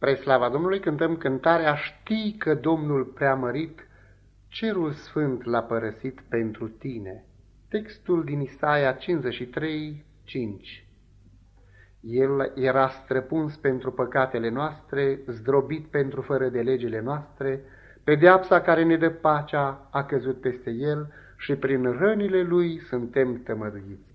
Pre slava Domnului cântăm cântarea Știi că Domnul preamărit, cerul sfânt l-a părăsit pentru tine. Textul din Isaia 53, 5 El era străpuns pentru păcatele noastre, zdrobit pentru fără de legile noastre, pedeapsa care ne dă pacea a căzut peste el și prin rănile lui suntem tămăduiți.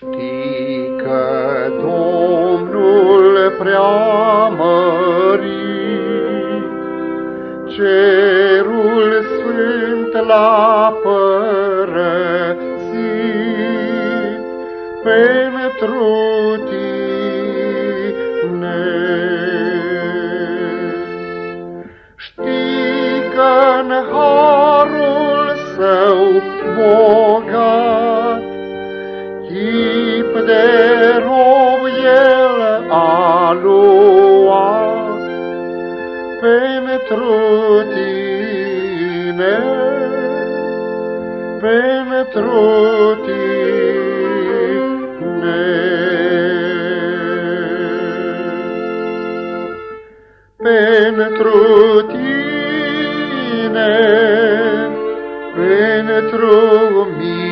Știi că Domnul preamărit cerul sfânt l-a părăsit pentru tine. Știi că-n harul său bogat chip de rob el a luat pentru tine, pentru tine. Pentru tine, pentru mine.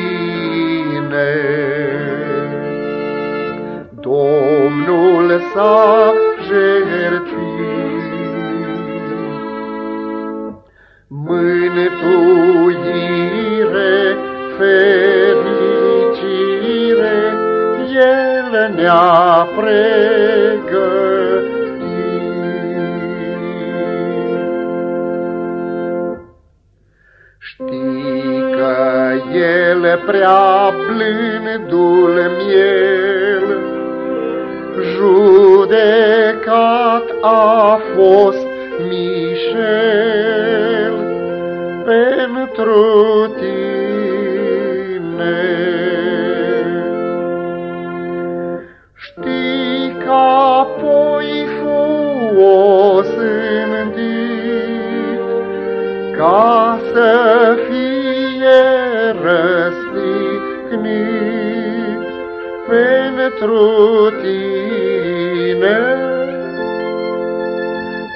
Domnul s-a jertfit. Mântuire, fericire, El ne-a pregătit. Știi că El prea blândul miel, judecat a fost Mișel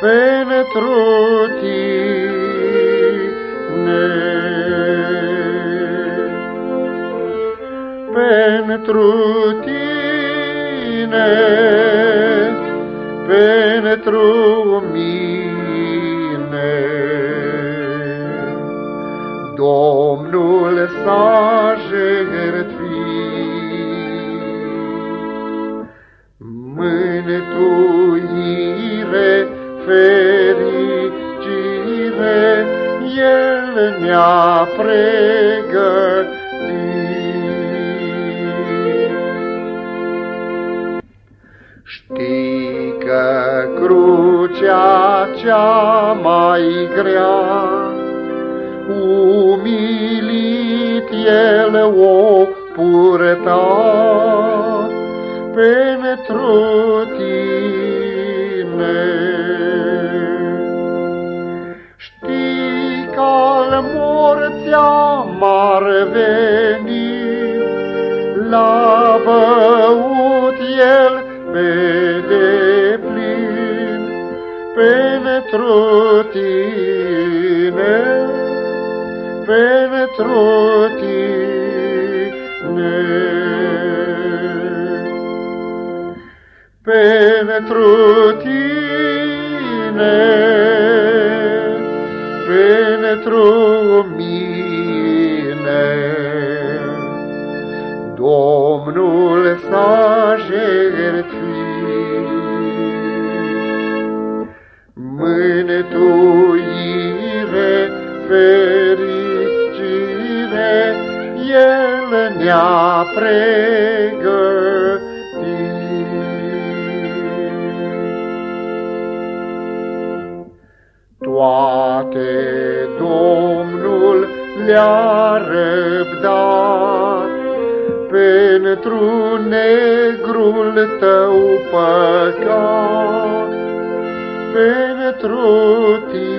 pentru tine, pentru tine, pentru mine. Domnul s-a jertfit. Mântuire, fericire, El ne-a pregătit. Știi că crucea cea mai grea, umilit El o purta pentru tine. M-ar veni, l-a băut El pe deplin pentru tine, pentru tine. Pentru tine, Domnul s-a jertfit. Mântuire, fericire, El ne-a pregătit. Toate Domnul le-a răbdat pentru negrul tău păcat, pentru tine.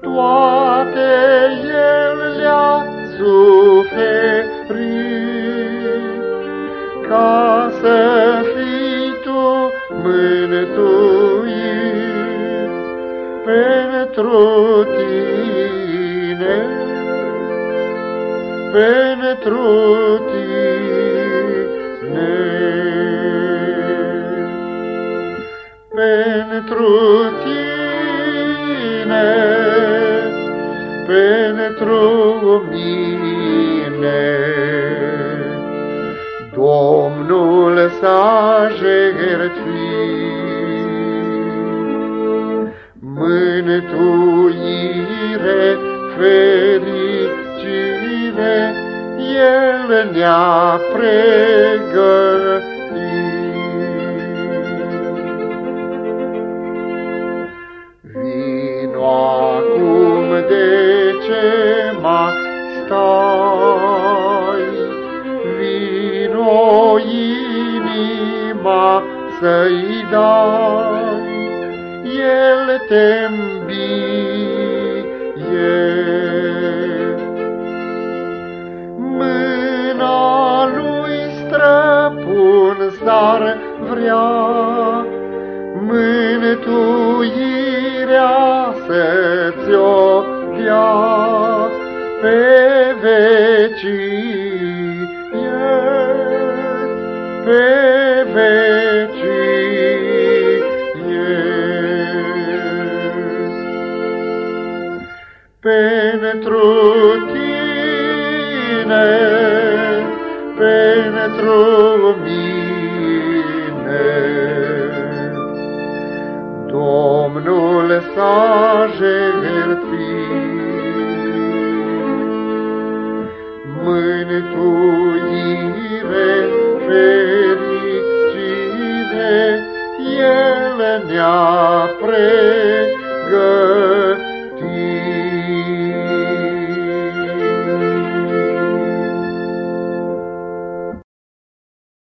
Toate el le-a suferit, ca să fii tu mântuit pentru tine, pentru tine, pentru tine, pentru mine. Domnul s-a jertfit, mântuire, fericire, El ne-a pregătit. Vino acum de ce mai stai, vino inima să-i dai, El te îmbie. Mâna lui străpun s-ar vrea, mântuirea să-ți-o fericire, El ne-a pregătit.